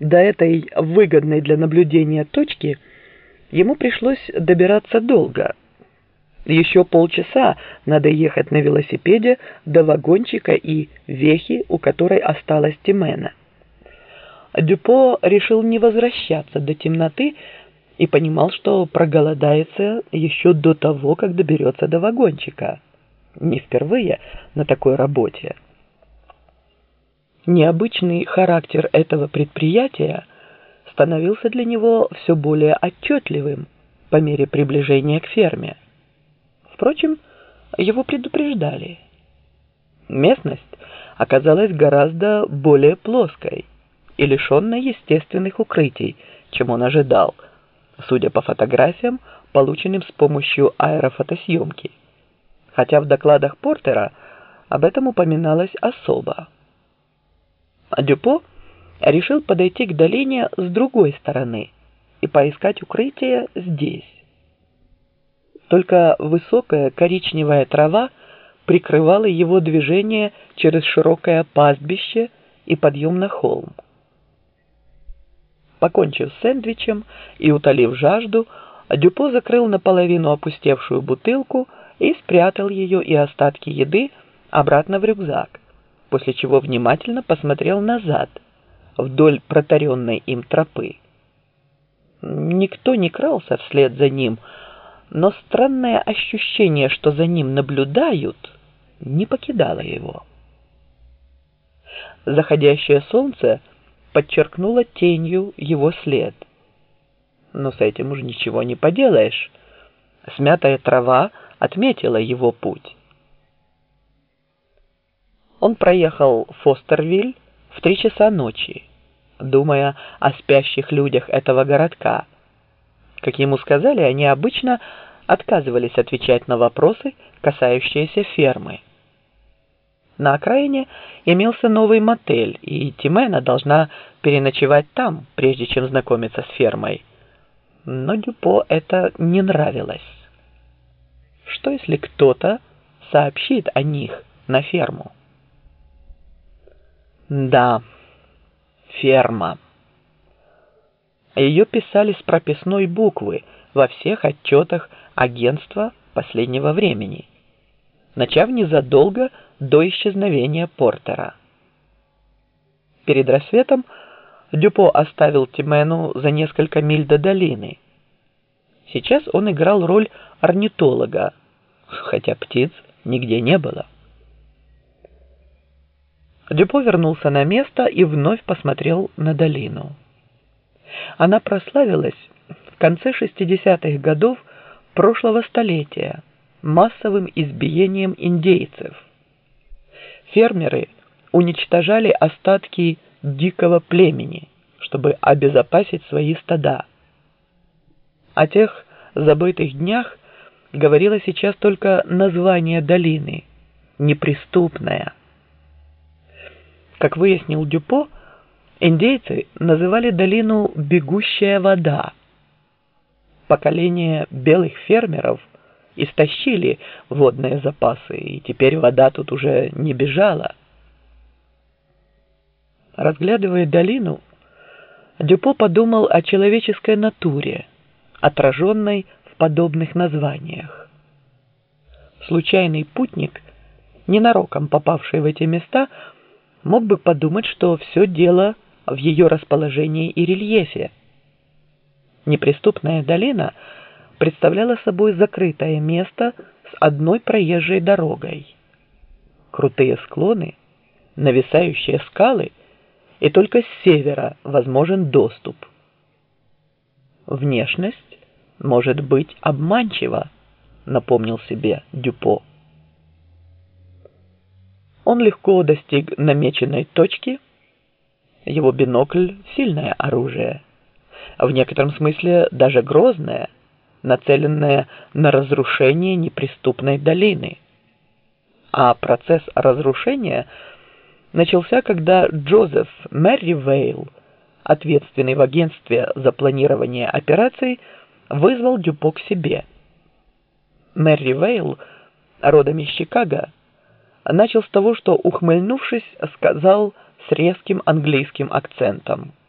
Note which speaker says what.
Speaker 1: До этой выгодной для наблюдения точки ему пришлось добираться долго. Еще полчаса надо ехать на велосипеде до вагончика и вехи, у которой осталась Тимена. Дюпо решил не возвращаться до темноты и понимал, что проголодается еще до того, как доберется до вагончика. Не впервые на такой работе. Необычный характер этого предприятия становился для него все более отчетливым по мере приближения к ферме. Впрочем, его предупреждали. Местность оказалась гораздо более плоской и лишенной естественных укрытий, чем он ожидал, судя по фотографиям, полученным с помощью аэрофотосъемки. Хотя в докладах Портера об этом упоминалось особо. А Дюпо решил подойти к долине с другой стороны и поискать укрытие здесь. Только высокая коричневая трава прикрывала его движение через широкое пастбище и подъем на холм. Покончив с сэндвичем и утолив жажду, Дюпо закрыл наполовину опустевшую бутылку и спрятал ее и остатки еды обратно в рюкзак после чего внимательно посмотрел назад, вдоль протаренной им тропы. Никто не крался вслед за ним, но странное ощущение, что за ним наблюдают, не покидало его. Заходящее солнце подчеркнуло тенью его след. Но с этим уже ничего не поделаешь. Смятая трава отметила его путь. Он проехал Фостервиль в три часа ночи, думая о спящих людях этого городка. Как ему сказали, они обычно отказывались отвечать на вопросы, касающиеся фермы. На окраине имелся новый мотель, и Тимена должна переночевать там, прежде чем знакомиться с фермой. Но Дюпо это не нравилось. Что если кто-то сообщит о них на ферму? Да, ферма. Ее писали с прописной буквы во всех отчетах агентства последнего времени, начав незадолго до исчезновения Портера. Перед рассветом Дюпо оставил Тимену за несколько миль до долины. Сейчас он играл роль орнитолога, хотя птиц нигде не было. Дюпо вернулся на место и вновь посмотрел на долину. Она прославилась в конце 60-х годов прошлого столетия массовым избиением индейцев. Фермеры уничтожали остатки дикого племени, чтобы обезопасить свои стада. О тех забытых днях говорило сейчас только название долины – неприступная – как выяснил Дюпо, индейцы называли долину «бегущая вода». Поколение белых фермеров истощили водные запасы, и теперь вода тут уже не бежала. Разглядывая долину, Дюпо подумал о человеческой натуре, отраженной в подобных названиях. Случайный путник, ненароком попавший в эти места, мог бы подумать, что все дело в ее расположении и рельефе. Неприступная долина представляла собой закрытое место с одной проезжей дорогой. Крутые склоны, нависающие скалы, и только с севера возможен доступ. Внешность может быть обманчива, напомнил себе Дюпо. Он легко достиг намеченной точки. Его бинокль – сильное оружие. В некотором смысле даже грозное, нацеленное на разрушение неприступной долины. А процесс разрушения начался, когда Джозеф Мерривейл, ответственный в агентстве за планирование операций, вызвал Дюпо к себе. Мерривейл, родом из Чикаго, начал с того, что, ухмыльнувшись, сказал с резким английским акцентом –